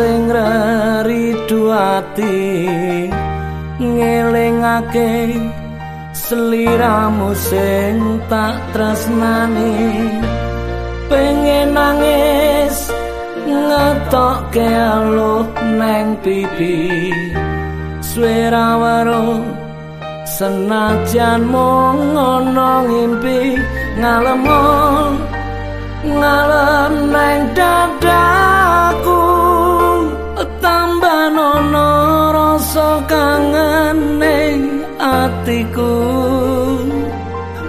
sing ridu ati ngelingake seliramu sing tak tresnani. Pengen nangis ngetokke aluh neng pipi. Swara waro senajan mung ngono ngimpi ngalemo ngalem neng dadaku kangen neng atiku.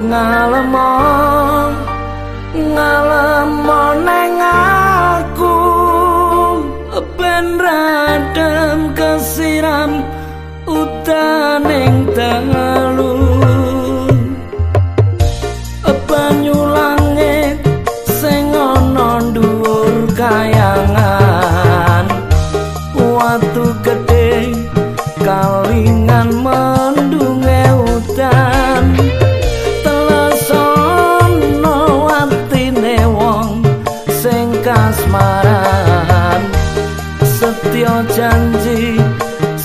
Ngalemo ngalemo neng aku. Ben radem kesiram utaning dalu banyu langit sing ana dhuwur kayangan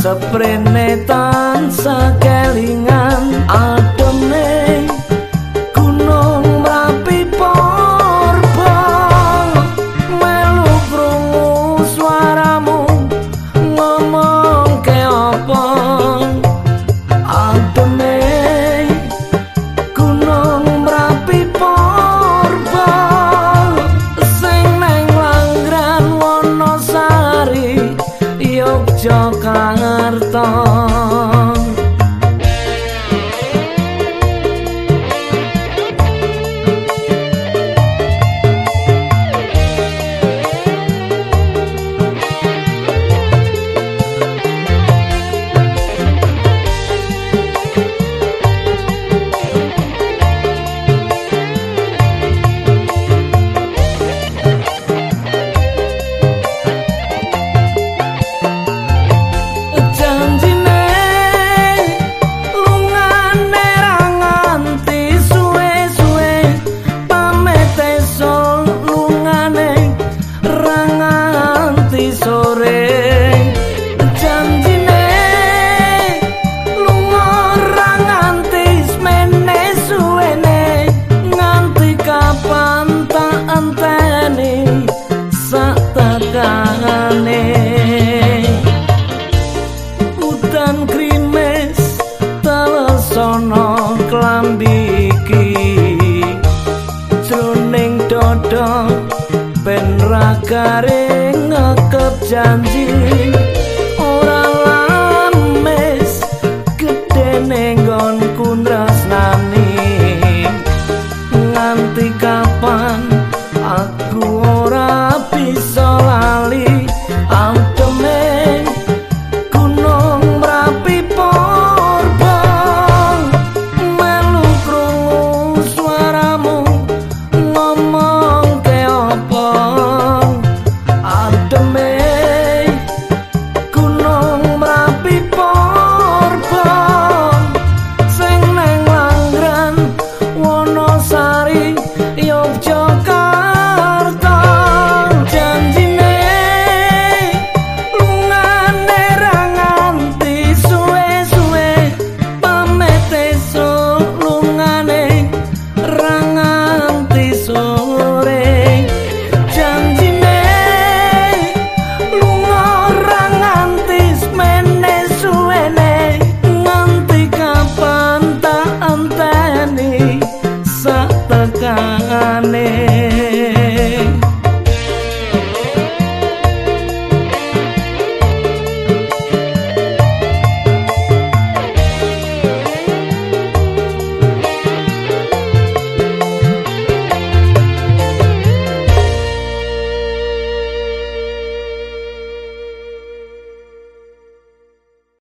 seprene tansah kelingan adone gunung merapi porba melu krungu suaramu ngomong ke apa adone gunung merapi porba sing neng langgran wonosari Yogyakarta sono klambi iki. Jroning dodho ben rakare ngekep janji. Ora lames gedene nggonku nresnani nganti kang